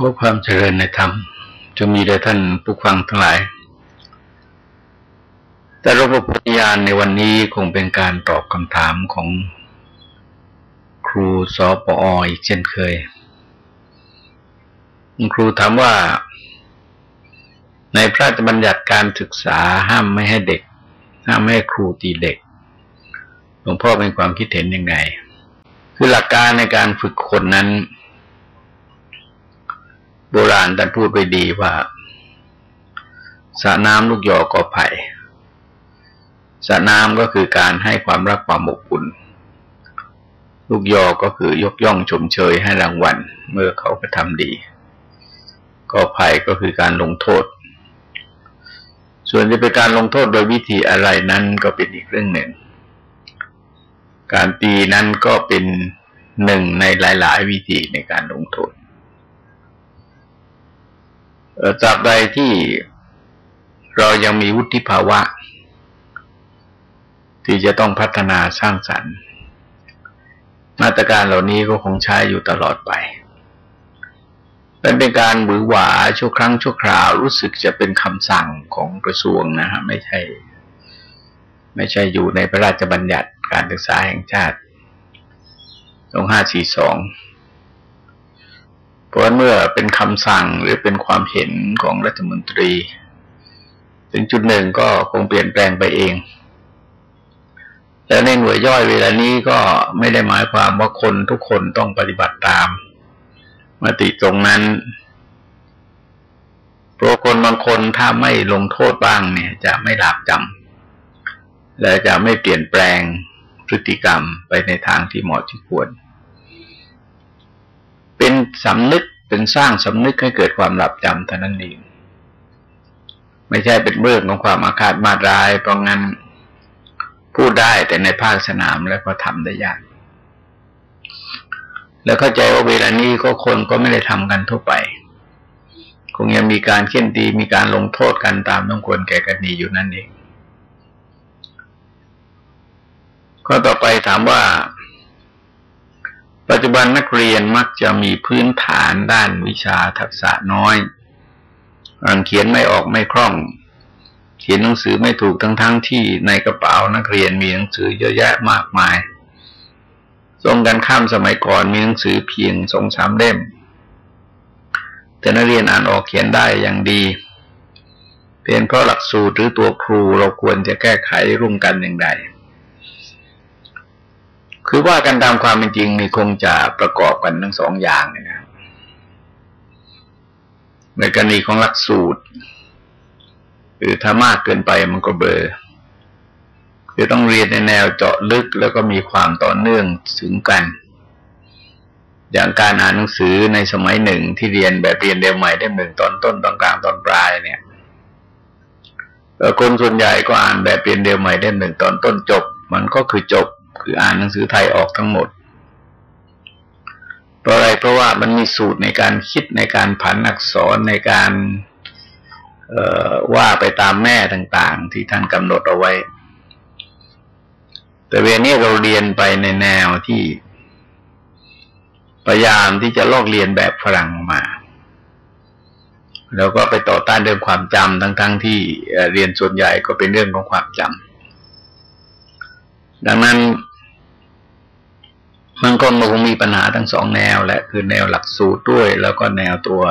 ขอความเจริญในธรรมจะมีแด่ท่านผู้ฟังทั้งหลาย แต่ระบบปฏิญาณในวันนี้คงเป็นการตอบคำถามของครูสอปออีกเช่นเคย ครูถามว่า ในพระราชบัญญัติการศึกษาห้ามไม่ให้เด็ก ห้ามไม่ให้ครูตีเด็ก หลวงพ่อเป็นความคิดเห็นยังไง คือหลักการในการฝึกคนนั้น บราณท่านพูดไปดีว่าสระน้ำลูกยอกอไผ่สระน้ำก็คือการให้ความรักความอบอุ่น ลูกยอก็คือยกย่องชมเชยให้รางวัล เมื่อเขาไปทำดีกอไผ่ก็คือการลงโทษ ส่วนจะเป็นการลงโทษโดยวิธีอะไรนั้นก็เป็นอีกเรื่องหนึ่ง การตีนั้นก็เป็นหนึ่งในหลาย ๆ วิธีในการลงโทษ ตราบใดที่เรายังมีวุฒิภาวะ ที่จะต้องพัฒนาสร้างสรรค์ มาตรการเหล่านี้ก็คงใช้อยู่ตลอดไปเป็นการบือหวาชั่วครั้งชั่วคราวรู้สึกจะเป็นคำสั่งของกระทรวงนะฮะไม่ใช่ ไม่ใช่อยู่ในพระราชบัญญัติการศึกษาแห่งชาติสองห้าสี่สอง เพราะเมื่อเป็นคำสั่งหรือเป็นความเห็นของรัฐมนตรี ถึงจุดหนึ่งก็คงเปลี่ยนแปลงไปเอง แล้วในหน่วยย่อยเวลานี้ก็ไม่ได้หมายความว่าคนทุกคนต้องปฏิบัติตามมติตรงนั้นเพราะคนบางคนถ้าไม่ลงโทษบ้างเนี่ย จะไม่หลาบจำและจะไม่เปลี่ยนแปลงพฤติกรรมไปในทางที่เหมาะที่ควร เป็นสำนึกเป็นสร้างสำนึกให้เกิดความหลับจำเท่านั้นเองไม่ใช่เป็นเรื่องของความอาฆาตมาร้าย เพราะงั้นพูดได้แต่ในภาคสนามแล้วก็ทำได้ยาก แล้วเข้าใจว่าเวลานี้ก็คนก็ไม่ได้ทำกันทั่วไป คงยังมีการเข่นตีมีการลงโทษกันตามต้องควรแก่กันนีอยู่นั่นเองข้อต่อไปถามว่า ปัจจุบันนักเรียนมักจะมีพื้นฐานด้านวิชาทักษะน้อยอ่านเขียนไม่ออกไม่คล่อง เขียนหนังสือไม่ถูกทั้งๆทที่ในกระเป๋านักเรียนมีหนังสือเยอะแยะมากมายตรงกันข้ามสมัยก่อนมีหนังสือเพียงสองสามเล่ม แต่นักเรียนอ่านออกเขียนได้อย่างดีเป็นเพราะหลักสูตรหรือตัวครูเราควรจะแก้ไขร่วมกันอย่างไร คือว่ากันตามความเป็นจริงนี่คงจะประกอบกันทั้งสองอย่างนะครับในกรณีของหลักสูตร คือถ้ามากเกินไปมันก็เบอร์คือต้องเรียนในแนวเจาะลึกแล้วก็มีความต่อเนื่องถึงกัน อย่างการอ่านหนังสือในสมัยหนึ่งที่เรียนแบบเรียนเดียวใหม่ได้หนึ่งตอนต้นตอนกลางตอนปลายเนี่ยคนส่วนใหญ่ก็อ่านแบบเรียนเดียวใหม่ได้หนึ่งตอนต้นจบ มันก็คือจบ คืออ่านหนังสือไทยออกทั้งหมด เพราะอะไรเพราะว่ามันมีสูตรในการคิดในการผันอักษรในการว่าไปตามแม่ต่างๆ ที่ท่านกำหนดเอาไว้ แต่เวลานี้เราเรียนไปในแนวที่พยายามที่จะลอกเรียนแบบฝรั่งมา แล้วก็ไปต่อต้านเรื่องความจำทั้งๆทที่เรียนส่วนใหญ่ก็เป็นเรื่องของความจำดังนั้น มันก็คงมีปัญหาทั้งสองแนวแหละคือแนวหลักสูตรด้วย แล้วก็แนวตัว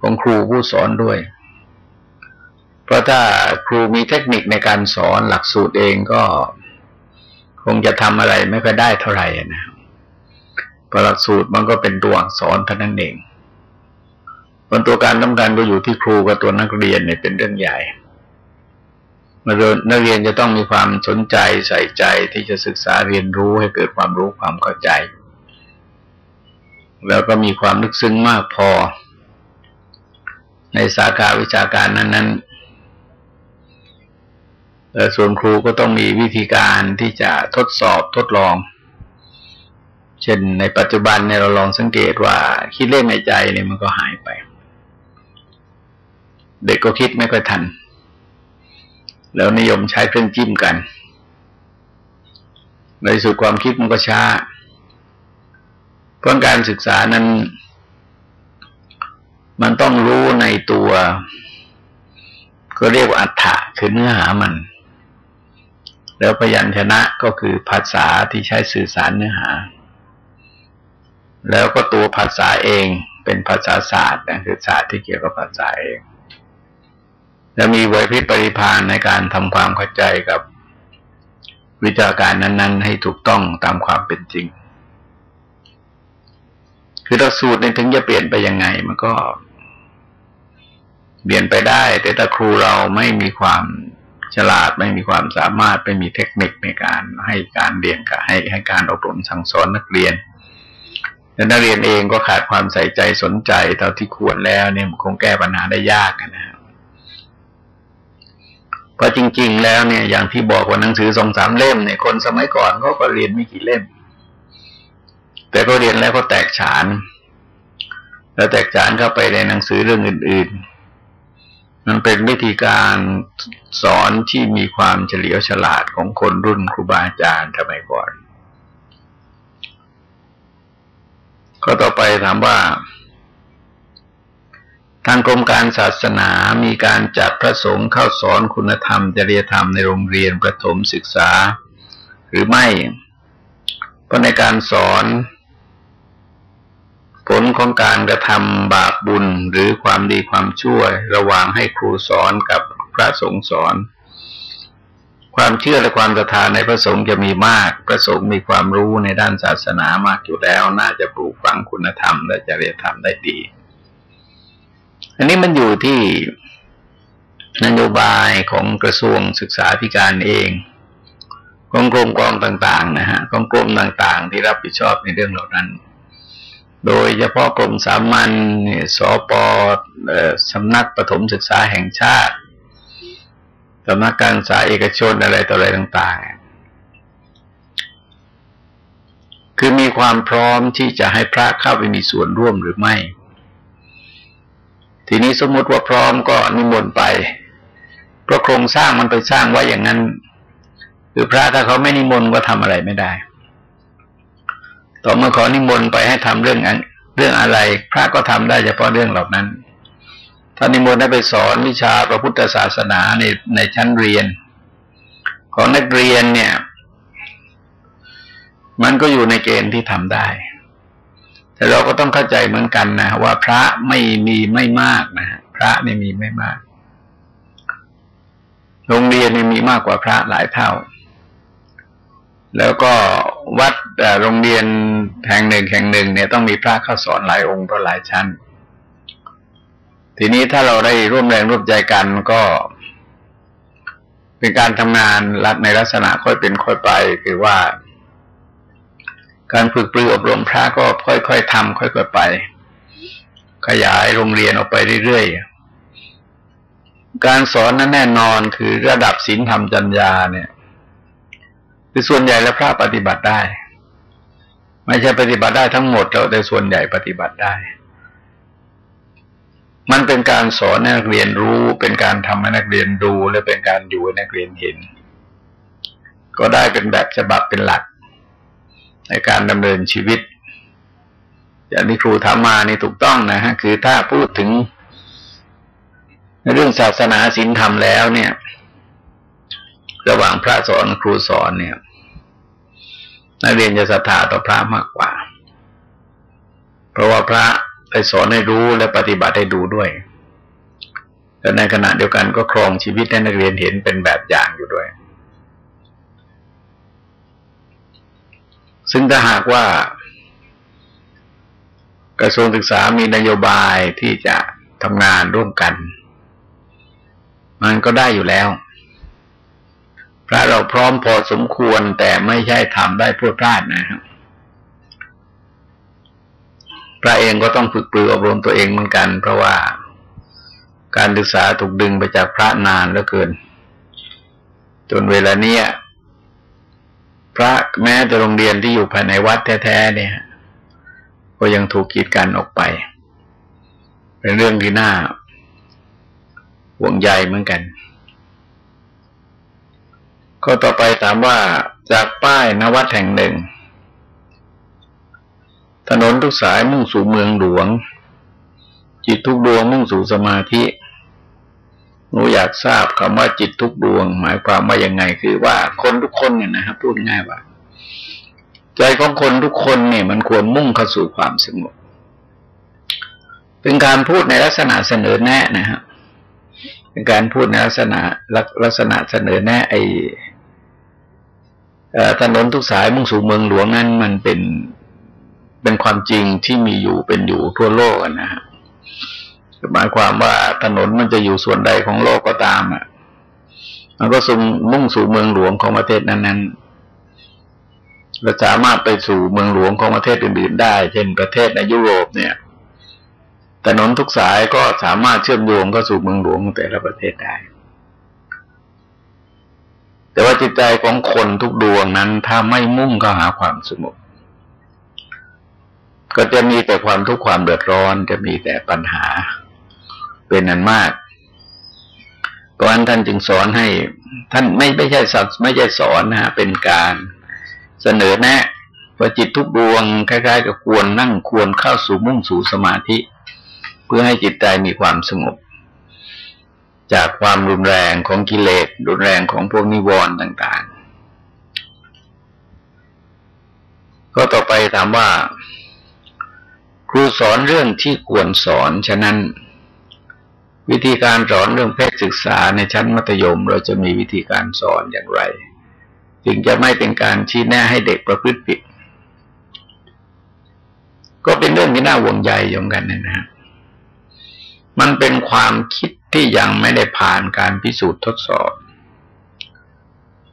ของครูผู้สอนด้วย เพราะถ้าครูมีเทคนิคในการสอนหลักสูตรเองก็คงจะทำอะไรไม่ค่อยได้เท่าไหร่นะเพราะหลักสูตรมันก็เป็นตัวอักษรเท่านั้นเองผลตัวการต้องการก็อยู่ที่ครูกับตัวนักเรียนเนี่ยเป็นเรื่องใหญ่ นักเรียนจะต้องมีความสนใจใส่ใจที่จะศึกษาเรียนรู้ให้เกิดความรู้ความเข้าใจ แล้วก็มีความลึกซึ้งมากพอ ในสาขาวิชาการนั้นๆส่วนครูก็ต้องมีวิธีการที่จะทดสอบทดลอง เช่นในปัจจุบันเนี่ยเราลองสังเกตว่าคิดเล่นในใจเนี่ยมันก็หายไป เด็กก็คิดไม่ค่อยทัน แล้วนิยมใช้เครื่องจิ้มกัน ในสุดความคิดมันก็ช้าเพราะการศึกษานั้น มันต้องรู้ในตัว ก็เรียกว่าอัฏฐะคือเนื้อหามัน แล้วพยัญชนะก็คือภาษาที่ใช้สื่อสารเนื้อหา แล้วก็ตัวภาษาเองเป็นภาษาศาสตร์นะคือศาสตร์ที่เกี่ยวกับภาษาเอง จะมีไวพริบปริพานในการทำความเข้าใจกับวิชาการนั้น ๆ ให้ถูกต้องตามความเป็นจริง คือหลักสูตรในถึงจะเปลี่ยนไปยังไง มันก็ เปลี่ยนไปได้ แต่ถ้าครูเราไม่มีความฉลาดไม่มีความสามารถไม่มีเทคนิคในการให้การเรียนกับให้ให้การอบรมสั่งสอนนักเรียนและนักเรียนเองก็ขาดความใส่ใจสนใจเท่าที่ควรแล้วเนี่ยคงแก้ปัญหาได้ยากนะครับ พราะจริง ๆ แล้วเนี่ยอย่างที่บอกว่าหนังสือสองสามเล่มเนี่ยคนสมัยก่อนเขาก็เรียนไม่กี่เล่ม แต่ก็เรียนแล้วก็แตกฉาน แล้วแตกฉานเข้าไปในหนังสือเรื่องอื่น ๆ มันเป็นวิธีการสอนที่มีความเฉลียวฉลาดของคนรุ่นครูบาอาจารย์สมัยก่อน ก็ต่อไปถามว่า ทางกรมการศาสนามีการจัดพระสงฆ์เข้าสอนคุณธรรมจริยธรรมในโรงเรียนประถมศึกษา หรือไม่เพราะในการสอนผลของการกระทำบาปบุญหรือความดีความชั่วระหว่างให้ครูสอนกับพระสงฆ์สอน ความเชื่อและความศรัทธาในพระสงฆ์จะมีมาก พระสงฆ์มีความรู้ในด้านศาสนามากอยู่แล้ว น่าจะปลูกฝังคุณธรรมและจริยธรรมได้ดี อันนี้มันอยู่ที่นโยบายของกระทรวงศึกษาธิการเองกองกรมกองต่างๆนะฮะกองกรมต่างๆ ที่รับผิดชอบในเรื่องเหล่านั้น โดยเฉพาะกรมสามัญสปสำนักประถมศึกษาแห่งชาติสำนักการศึกษาเอกชนอะไรต่ออะไรต่าง ๆ คือมีความพร้อมที่จะให้พระเข้าไปมีส่วนร่วมหรือไม่ ทีนี้สมมติว่าพร้อมก็นิมนต์ไป เพราะโครงสร้างมันไปสร้างไว้อย่างนั้น คือพระถ้าเขาไม่นิมนต์ก็ทำอะไรไม่ได้ ต่อเมื่อขอนิมนต์ไปให้ทำเรื่องเรื่องอะไร พระก็ทำได้เฉพาะเรื่องเหล่านั้นท่านนิมนต์ให้ไปสอนวิชาพระพุทธศาสนาในในชั้นเรียน ของนักเรียนเนี่ย มันก็อยู่ในเกณฑ์ที่ทำได้ แต่เราก็ต้องเข้าใจเหมือนกันนะว่าพระไม่มีไม่มากนะพระนี่มีไม่มาก โรงเรียนมีมากกว่าพระหลายเท่า แล้วก็วัดโรงเรียนแห่งหนึ่งแห่งหนึ่ง เนี่ยต้องมีพระเข้าสอนหลายองค์เพราะหลายชั้น ทีนี้ถ้าเราได้ร่วมแรงร่วมใจกันก็เป็นการทำงานรัในลักษณะค่อยเป็นค่อยไป คือว่า การฝึกปรืออบรมพระก็ค่อยๆทำค่อยๆไป ขยายโรงเรียนออกไปเรื่อยๆ การสอนนั้นแน่นอนคือระดับศีลธรรมจัญญาเนี่ย คือส่วนใหญ่แล้วพระปฏิบัติได้ ไม่ใช่ปฏิบัติได้ทั้งหมดแต่ส่วนใหญ่ปฏิบัติได้ มันเป็นการสอนให้นักเรียนรู้ เป็นการทำให้นักเรียนดูและเป็นการอยู่ให้นักเรียนเห็น ก็ได้เป็นแบบฉบับเป็นหลัก ในการดำเนินชีวิต อย่างที่ครูทำมานี่ถูกต้องนะฮะคือถ้าพูดถึง เรื่องศาสนาศีลธรรมแล้วเนี่ย ระหว่างพระสอนครูสอนเนี่ยนักเรียนจะศรัทธาต่อพระมากกว่า เพราะว่าพระไปสอนให้รู้และปฏิบัติให้ดูด้วยแต่ในขณะเดียวกันก็ครองชีวิตให้นักเรียนเห็นเป็นแบบอย่างอยู่ด้วย ซึ่งถ้าหากว่ากระทรวงศึกษามีนโยบายที่จะทำงานร่วมกัน มันก็ได้อยู่แล้ว พระเราพร้อมพอสมควรแต่ไม่ใช่ทำได้พรวดพลาดนะครับพระเองก็ต้องฝึกปรืออบรมตัวเองเหมือนกัน เพราะว่าการศึกษาถูกดึงไปจากพระนานเหลือเกิน จนเวลาเนี้ย พระแม้แต่โรงเรียนที่อยู่ภายในวัดแท้ๆเนี่ย ก็ยังถูกกีดกันออกไป เป็นเรื่องที่น่าห่วงใยเหมือนกัน ก็ต่อไปถามว่าจากป้ายนวัดแห่งหนึ่ง ถนนทุกสายมุ่งสู่เมืองหลวง จิตทุกดวงมุ่งสู่สมาธิ อยากทราบคำว่าจิตทุกดวง หมายความว่ายังไงคือว่าคนทุกคนเนี่ยนะครับพูดง่ายว่า ใจของคนทุกคนเนี่ย มันควรมุ่งเข้าสู่ความสงบเป็นการพูดในลักษณะเสนอแนะนะครับเป็นการพูดในลักษณะลักษณะเสนอแนะไอถนนทุกสายมุ่งสู่เมืองหลวงนั้นมันเป็นเป็นความจริงที่มีอยู่เป็นอยู่ทั่วโลกนะฮะ หมายความว่าถนนมันจะอยู่ส่วนใดของโลกก็ตามอะ มันก็ส่งมุ่งสู่เมืองหลวงของประเทศนั้น ๆ เราสามารถไปสู่เมืองหลวงของประเทศอื่นๆได้ เช่นประเทศในยุโรปเนี่ย ถนนทุกสายก็สามารถเชื่อมโยงเข้าสู่เมืองหลวงของแต่ละประเทศได้ แต่ว่าจิตใจของคนทุกดวงนั้นถ้าไม่มุ่งเข้าหาความสงบก็จะมีแต่ความทุกข์ความเดือดร้อน จะมีแต่ปัญหา เป็นนันมากเพราะฉะนั้นท่านจึงสอนให้ ท่านไม่ไม่ใช่สัตว์ไม่ใช่สอนนะฮะเป็นการเสนอแนะว่าจิตทุกดวงคล้ายๆกับควรนั่งควรเข้าสู่มุ่งสู่สมาธิ เพื่อให้จิตใจมีความสงบ จากความรุนแรงของกิเลสรุนแรงของพวกนิวรณ์ต่างๆ ก็ต่อไปถามว่า ครูสอนเรื่องที่ควรสอนฉะนั้น วิธีการสอนเรื่องเพศศึกษาในชั้นมัธยม เราจะมีวิธีการสอนอย่างไร จึงจะไม่เป็นการชี้แนะให้เด็กประพฤติผิด ก็เป็นเรื่องที่น่าห่วงใยยงกันนะนะมันเป็นความคิดที่ยังไม่ได้ผ่านการพิสูจน์ทดสอบ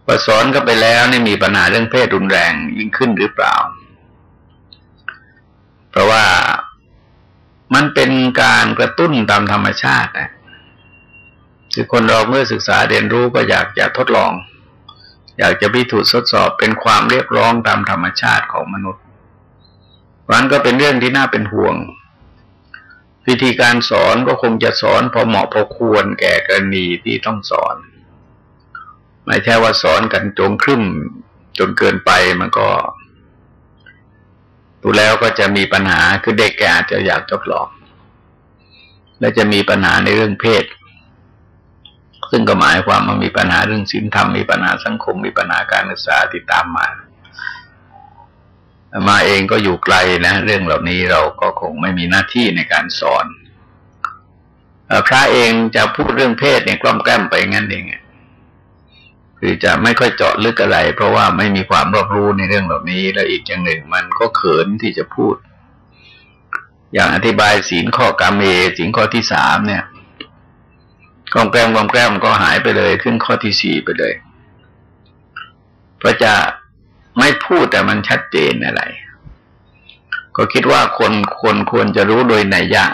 พอสอนก็ไปแล้วนี่มีปัญหาเรื่องเพศรุนแรงยิ่งขึ้นหรือเปล่า เพราะว่า มันเป็นการกระตุ้นตามธรรมชาตินะคือคนเราเมื่อศึกษาเรียนรู้ก็อยากจะทดลอง อยากจะพิสูจน์ทดสอบเป็นความเรียกร้องตามธรรมชาติของมนุษย์มันก็เป็นเรื่องที่น่าเป็นห่วง วิธีการสอนก็คงจะสอนพอเหมาะพอควรแก่กรณีที่ต้องสอน ไม่ใช่ว่าสอนกันจงครึ่มจนเกินไปมันก็ ดูแล้วก็จะมีปัญหาคือเด็กแกอาจจะอยากทดลอง และจะมีปัญหาในเรื่องเพศ ซึ่งก็หมายความว่ามีปัญหาเรื่องศีลธรรมมีปัญหาสังคม มีปัญหาการศึกษาติดตามมา มาเองก็อยู่ไกลนะ เรื่องเหล่านี้เราก็คงไม่มีหน้าที่ในการสอนพระเองจะพูดเรื่องเพศเนี่ยกล้อมแกล้มไปงั้นเอง คือจะไม่ค่อยเจาะลึกอะไร เพราะว่าไม่มีความรอบรู้ในเรื่องเหล่านี้ และอีกอย่างหนึ่งมันก็เขินที่จะพูด อย่างอธิบายศีลข้อกรรมเมศีลข้อที่สามเนี่ยกองแกล้มกองแกล้มก็หายไปเลย ขึ้นข้อที่สี่ไปเลยเพราะจะไม่พูดแต่มันชัดเจนอะไร ก็คิดว่าคนคนควรจะรู้โดยไหนยาก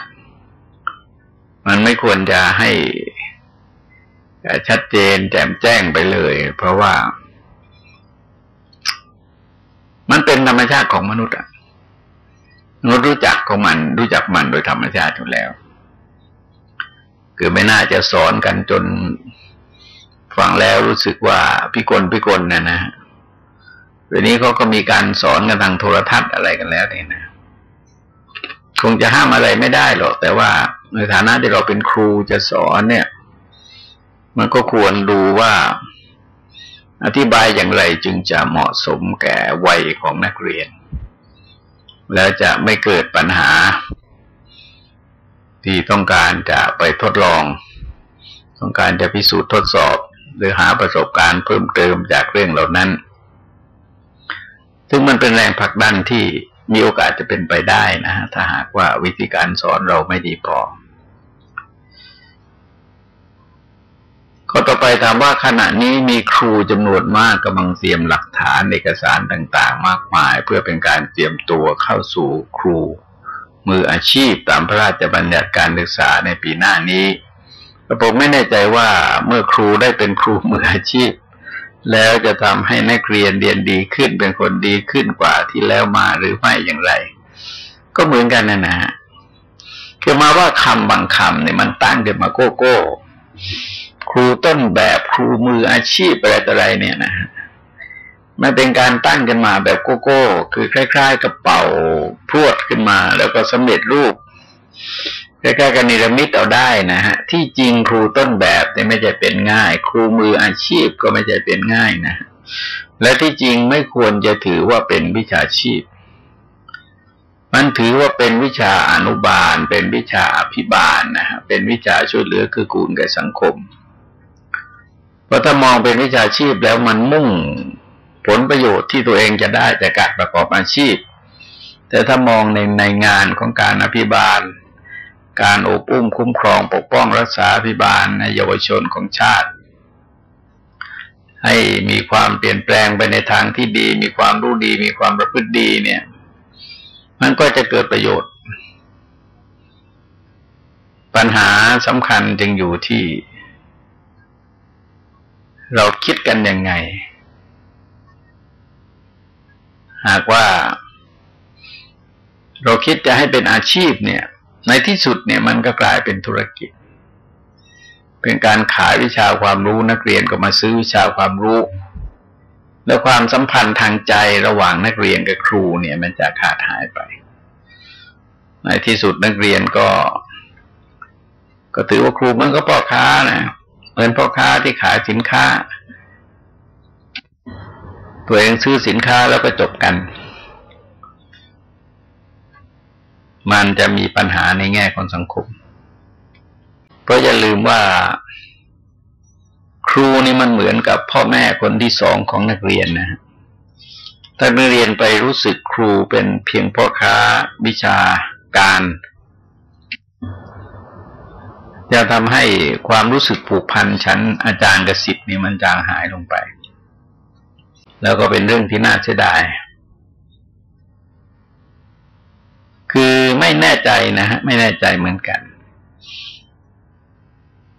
มันไม่ควรจะให้ ชัดเจนแจ่มแจ้งไปเลย เพราะว่า มันเป็นธรรมชาติของมนุษย์อะมนุษย์รู้จักของมัน รู้จักมันโดยธรรมชาติอยู่แล้ว คือไม่น่าจะสอนกันจนฟังแล้วรู้สึกว่าพิกลพิกลนะนะเดี๋ยวนี้เขาก็มีการสอนกันทางโทรทัศน์อะไรกันแล้วนี่นะ คงจะห้ามอะไรไม่ได้หรอก แต่ว่าในฐานะที่เราเป็นครูจะสอนเนี่ย มันก็ควรดูว่าอธิบายอย่างไรจึงจะเหมาะสมแก่วัยของนักเรียน แล้วจะไม่เกิดปัญหา ที่ต้องการจะไปทดลอง ต้องการจะพิสูจน์ทดสอบ หรือหาประสบการณ์เพิ่มเติมจากเรื่องเหล่านั้น ซึ่งมันเป็นแรงผลักดันที่มีโอกาสจะเป็นไปได้นะถ้าหากว่าวิธีการสอนเราไม่ดีพอ ข้อต่อไปถามว่าขณะนี้มีครูจำนวนมากกำลังเตรียมหลักฐานเอกสารต่างๆ มากมาย เพื่อเป็นการเตรียมตัวเข้าสู่ครู มืออาชีพตามพระราชบัญญัติการศึกษาในปีหน้านี้ผมไม่แน่ใจว่าเมื่อครูได้เป็นครูมืออาชีพ แล้วจะทำให้นักเรียนเรียนดีขึ้นเป็นคนดีขึ้นกว่าที่แล้วมาหรือไม่อย่างไร ก็เหมือนกันนะนะคือมาว่าคำบางคำเนี่ยมันตั้งเดี๋ยวมาโก้โก้ ครูต้นแบบครูมืออาชีพอะไรต่ออะไรเนี่ยนะมันเป็นการตั้งกันมาแบบโกโก้ คือคล้าย ๆ กับเป่าพรวดขึ้นมา แล้วก็สำเร็จรูปใกล้ๆกันนิรมิตเอาได้นะฮะ ที่จริงครูต้นแบบเนี่ยไม่ใช่เป็นง่าย ครูมืออาชีพก็ไม่ใช่เป็นง่ายนะ และที่จริงไม่ควรจะถือว่าเป็นวิชาชีพ มันถือว่าเป็นวิชาอนุบาล เป็นวิชาอภิบาลนะฮะเป็นวิชาช่วยเหลือคือกูลแก่สังคม ราะถ้ามองเป็นวิชาชีพแล้วมันมุ่งผลประโยชน์ที่ตัวเองจะได้จากการประกอบอาชีพ แต่ถ้ามองในในงานของการอภิบาล การอบอุ้มคุ้มครองปกป้องรักษาพิบาลในเยาวชนของชาติ ให้มีความเปลี่ยนแปลงไปในทางที่ดี มีความรู้ดี มีความประพฤติดีเนี่ย มันก็จะเกิดประโยชน์ ปัญหาสำคัญจึงอยู่ที่ เราคิดกันยังไง หากว่า เราคิดจะให้เป็นอาชีพเนี่ย ในที่สุดเนี่ยมันก็กลายเป็นธุรกิจ เป็นการขายวิชาความรู้นักเรียนก็มาซื้อวิชาความรู้ แล้วความสัมพันธ์ทางใจระหว่างนักเรียนกับครูเนี่ย มันจะขาดหายไป ในที่สุดนักเรียนก็ ก็ถือว่าครูมันก็พ่อค้านะ เหมือนพ่อค้าที่ขายสินค้า ตัวเองซื้อสินค้าแล้วก็จบกัน มันจะมีปัญหาในแง่ของสังคม เพราะอย่าลืมว่า ครูนี่มันเหมือนกับพ่อแม่คนที่สองของนักเรียนนะถ้านักเรียนไปรู้สึกครูเป็นเพียงพ่อค้าวิชาการ จะทำให้ความรู้สึกผูกพันชั้นอาจารย์กับสิทธิ์นี่มันจางหายลงไป แล้วก็เป็นเรื่องที่น่าเสียดาย คือไม่แน่ใจนะฮะไม่แน่ใจเหมือนกัน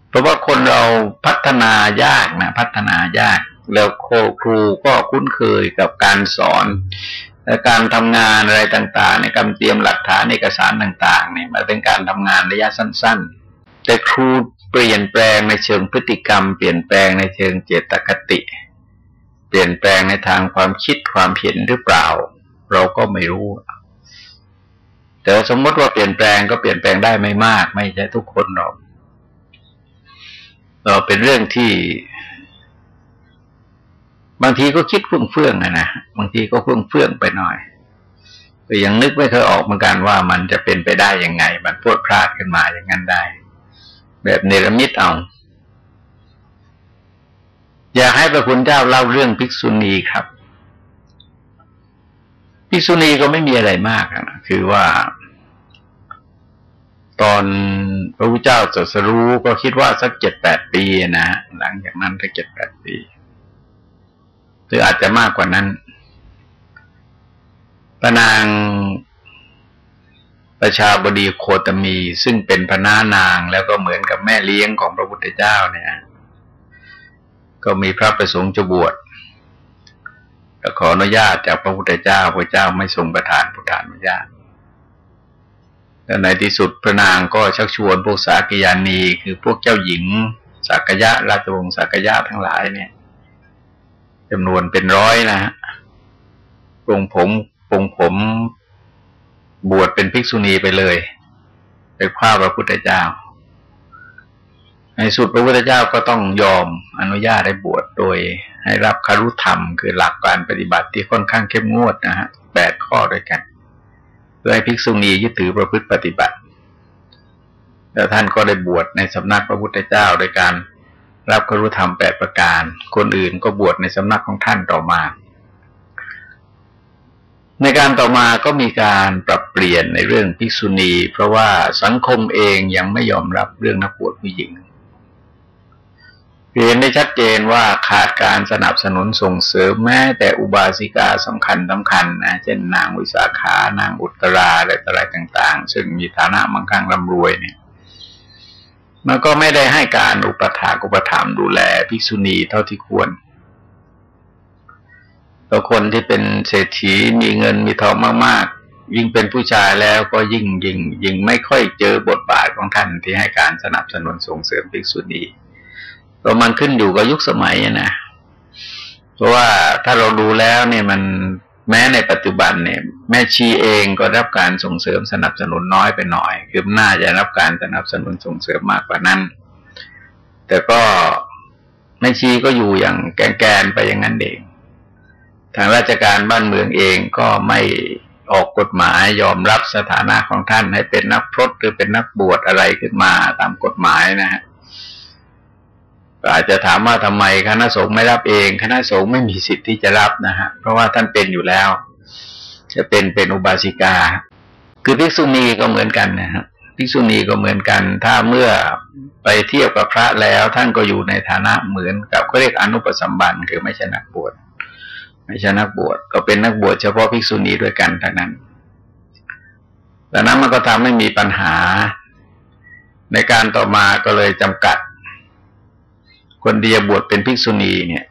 เพราะว่าคนเราพัฒนายากนะพัฒนายาก แล้วโคครูก็คุ้นเคยกับการสอนและการทำงานอะไรต่าง ๆ ในการเตรียมหลักฐานเอกสารต่าง ๆ เนี่ยมันเป็นการทำงานระยะสั้น ๆ แต่ครูเปลี่ยนแปลงในเชิงพฤติกรรม เปลี่ยนแปลงในเชิงเจตคติ เปลี่ยนแปลงในทางความคิดความเห็นหรือเปล่า เราก็ไม่รู้ แต่สมมติว่าเปลี่ยนแปลงก็เปลี่ยนแปลงได้ไม่มาก ไม่ใช่ทุกคนหรอกเราเป็นเรื่องที่ บางทีก็คิดเฟื่องๆนะนะบางทีก็เฟื่องๆไปหน่อยก็ยังนึกไม่เคยออกเหมือนกันว่ามันจะเป็นไปได้ยังไง มันพวดพลาดขึ้นมาอย่างนั้นได้ แบบเนรมิตเอา อยากให้พระคุณเจ้าเล่าเรื่องภิกษุณีครับ ภิกษุณีก็ไม่มีอะไรมากนะคือว่า ตอนพระพุทธเจ้าตรัสรู้ก็คิดว่าสักเจ็ดแปดปีนะหลังจากนั้นก็เจ็ดแปดปีหรืออาจจะมากกว่านั้นพระนาง ประชาบดีโคตมีซึ่งเป็นพระนานางแล้วก็เหมือนกับแม่เลี้ยงของพระพุทธเจ้าเนี่ย ก็มีพระประสงค์จะบวชขออนุญาตจากพระพุทธเจ้าพระเจ้าไม่ทรงประทานพุทธานุญาตแล้วในที่สุดพระนางก็ชักชวนพวกสากยานีคือพวกเจ้าหญิงสักยะราชวงศ์สักยะทั้งหลายเนี่ยจำนวนเป็นร้อยนะฮะปรงผมปรงผม บวชเป็นภิกษุณีไปเลย ไปคว้าพระพุทธเจ้า ในสุดพระพุทธเจ้าก็ต้องยอมอนุญาตให้บวชโดยให้รับคารุธรรม คือหลักการปฏิบัติที่ค่อนข้างเข้มงวดนะฮะแปดข้อด้วยกันเพื่อให้ภิกษุณียึดถือประพฤติปฏิบัติ แล้วท่านก็ได้บวชในสำนักพระพุทธเจ้าโดยการรับคารุธรรมแปดประการ คนอื่นก็บวชในสำนักของท่านต่อมา ในการต่อมาก็มีการปรับเปลี่ยนในเรื่องภิกษุณี เพราะว่าสังคมเองยังไม่ยอมรับเรื่องนักบวชผู้หญิงเห็นได้ชัดเจนว่าขาดการสนับสนุนส่งเสริมแม้แต่อุบาสิกาสำคัญสำคัญนะเช่นนางวิสาขานางอุตราอะไรอะไรต่าง ๆ ซึ่งมีฐานะมั่งคั่งร่ำรวยเนี่ยมันก็ไม่ได้ให้การอุปถากอุปถัมภ์ดูแลภิกษุณีเท่าที่ควรัวคนที่เป็นเศรษฐีมีเงินมีทองมากๆ ยิ่งเป็นผู้ชายแล้วก็ยิ่งยิ่งยิ่งไม่ค่อยเจอบทบาทของท่านที่ให้การสนับสนุนส่งเสริมภิกษุณีเพราะมันขึ้นอยู่กับยุคสมัยนะเพราะว่าถ้าเราดูแล้วเนี่ยมันแม้ในปัจจุบันเนี่ย แม่ชีเองก็รับการส่งเสริมสนับสนุนน้อยไปหน่อยคือน่าจะรับการสนับสนุนส่งเสริมมากกว่านั้น แต่ก็แม่ชีก็อยู่อย่างแกนๆไปอย่างนั้นเอง ทางราชการบ้านเมืองเองก็ไม่ออกกฎหมายยอมรับสถานะของท่านให้เป็นนักพรตหรือเป็นนักบวชอะไรขึ้นมาตามกฎหมายนะฮะอาจจะถามว่าทำไมคณะสงฆ์ไม่รับเอง คณะสงฆ์ไม่มีสิทธิ์ที่จะรับนะฮะเพราะว่าท่านเป็นอยู่แล้ว จะเป็นเป็นอุบาสิกา คือภิกษุณีก็เหมือนกันนะฮะภิกษุณีก็เหมือนกัน ถ้าเมื่อไปเทียบกับพระแล้ว ท่านก็อยู่ในฐานะเหมือนกับเขาเรียกอนุปสัมบันคือไม่ใช่นักบวช ไม่ใช่นักบวชก็เป็นนักบวชเฉพาะภิกษุณีด้วยกันทั้งนั้นดังนั้นมันก็ทำให้มีปัญหา ในการต่อมาก็เลยจำกัด คนเดียบวชเป็นภิกษุณีเนี่ย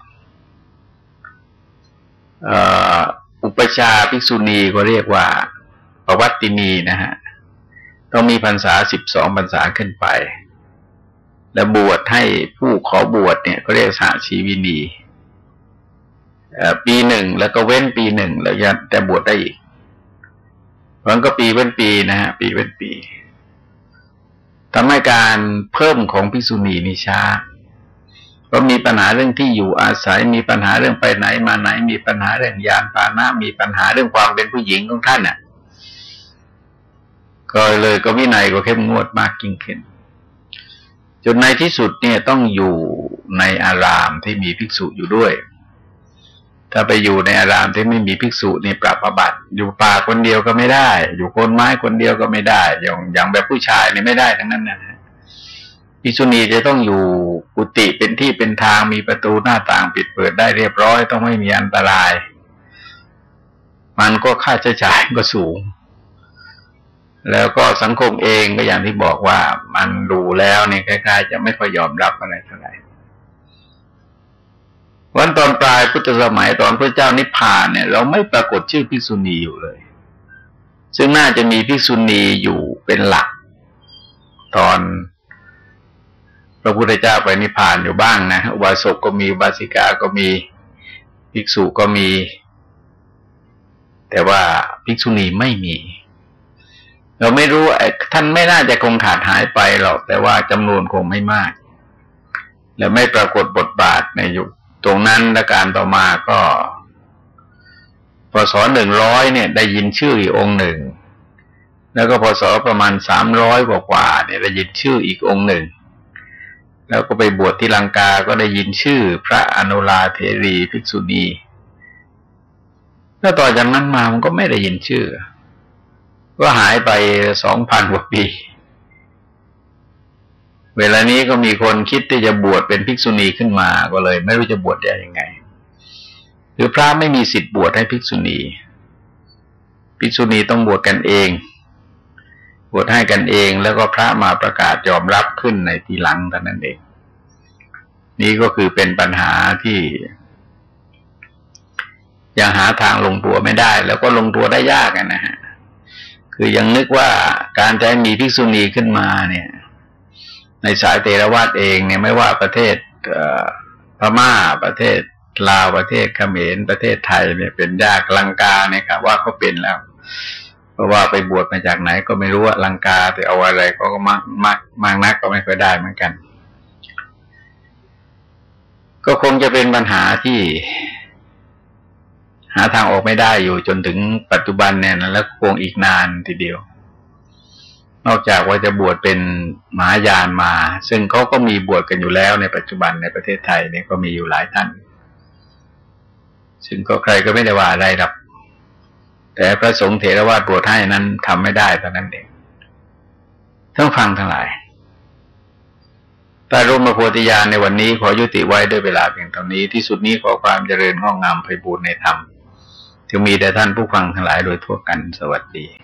อุปชาภิกษุณีก็เรียกว่าปวัตตินีนะฮะต้องมีพรรษาสิบสองพรรษาขึ้นไป และบวชให้ผู้ขอบวชเนี่ยก็เรียกสาชีวินี ปีหนึ่งแล้วก็เว้นปีหนึ่งแล้วยันแต่บวชได้อีกมันก็ปีเว้นปีนะฮะปีเว้นปีทำให้การเพิ่มของพิษุณีนิชาก็มีปัญหาเรื่องที่อยู่อาศัยมีปัญหาเรื่องไปไหนมาไหน มีปัญหาเรื่องยานพานะมีปัญหาเรื่องความเป็นผู้หญิงของท่านเนี่ยก็เลยก็วินัยก็เข้มงวดมากยิ่งขึ้นจนในที่สุดเนี่ยต้องอยู่ในอารามที่มีภิกษุอยู่ด้วย ถ้าไปอยู่ในอารามที่ไม่มีภิกษุนี่ปรับประบัติอยู่ป่าคนเดียวก็ไม่ได้ อยู่โคนไม้คนเดียวก็ไม่ได้ อย่างอย่างแบบผู้ชายนี่ไม่ได้ทั้งนั้นนะภิกษุณีจะต้องอยู่กุฏิเป็นที่เป็นทางมีประตูหน้าต่างปิดเปิดได้เรียบร้อย ต้องไม่มีอันตราย มันก็ค่าใช้จ่ายก็สูง แล้วก็สังคมเองก็อย่างที่บอกว่ามันดูแล้วเนี่ยคล้ายๆ จะไม่ค่อยยอมรับอะไรเท่าไหร่ วันตอนปลายพุทธสมัยตอนพระเจ้านิพพานเนี่ย เราไม่ปรากฏชื่อภิกษุณีอยู่เลย ซึ่งน่าจะมีภิกษุณีอยู่เป็นหลัก ตอนพระพุทธเจ้าไปนิพพานอยู่บ้างนะอุบาสกก็มีบาสิกาก็มีภิกษุก็มี แต่ว่าภิกษุณีไม่มี เราไม่รู้ท่านไม่น่าจะคงขาดหายไปหรอกแต่ว่าจำนวนคงไม่มาก และไม่ปรากฏบทบาทในยุค ตรงนั้นและการต่อมาก็พศหนึ่งร้อยเนี่ย ได้ยินชื่ออีกองหนึ่ง แล้วก็พศประมาณสามร้อยกว่าเนี่ยได้ยินชื่ออีกองหนึ่ง แล้วก็ไปบวชที่ลังกา ก็ได้ยินชื่อ พระอนุลาเทรีภิกษุณีแล้วต่อจากนั้นมามันก็ไม่ได้ยินชื่อ ก็หายไปสองพันกว่าปี เวลานี้ก็มีคนคิดที่จะบวชเป็นภิกษุณีขึ้นมาก็เลย ไม่รู้จะบวชได้ยังไง หรือพระไม่มีสิทธิ์บวชให้ภิกษุณี ภิกษุณีต้องบวชกันเอง บวชให้กันเองแล้วก็พระมาประกาศยอมรับขึ้นในทีหลังเท่นั้นเอง นี่ก็คือเป็นปัญหาที่ ยังหาทางลงตัวไม่ได้ แล้วก็ลงตัวได้ยากนะฮะ คือยังนึกว่าการจะมีภิกษุณีขึ้นมาเนี่ย ในสายเตรวาตเองเนี่ยไม่ว่าประเทศพม่าประเทศลาวประเทศเขมรประเทศไทยเนี่ยเป็นยากลังกาเนี่ยครับว่าเขาเป็นแล้ว เพราะว่าไปบวชมาจากไหนก็ไม่รู้ว่าลังกาแต่เอาอะไรก็มากมากมากนักก็ไม่ค่อยได้เหมือนกัน ก็คงจะเป็นปัญหาที่ หาทางออกไม่ได้อยู่จนถึงปัจจุบันเนี่ยแล้วคงอีกนานทีเดียว นอกจากว่าจะบวชเป็นมหายานมา ซึ่งเขาก็มีบวชกันอยู่แล้วในปัจจุบันในประเทศไทยเนี่ยก็มีอยู่หลายท่าน ซึ่งก็ใครก็ไม่ได้ว่าอะไรหรอกแต่พระสงฆ์เถรวาทบวชให้นั้นทำไม่ได้ตอนนั้นเองต้องฟังทั้งหลายแต่ร่มมาโพธิญาณในวันนี้ขอยุติไว้ด้วยเวลาเพียงเท่านี้ที่สุดนี้ขอความเจริญงอกงามไพบูรณ์ในธรรมจะมีแต่ท่านผู้ฟังทั้งหลายโดยทั่วกันสวัสดี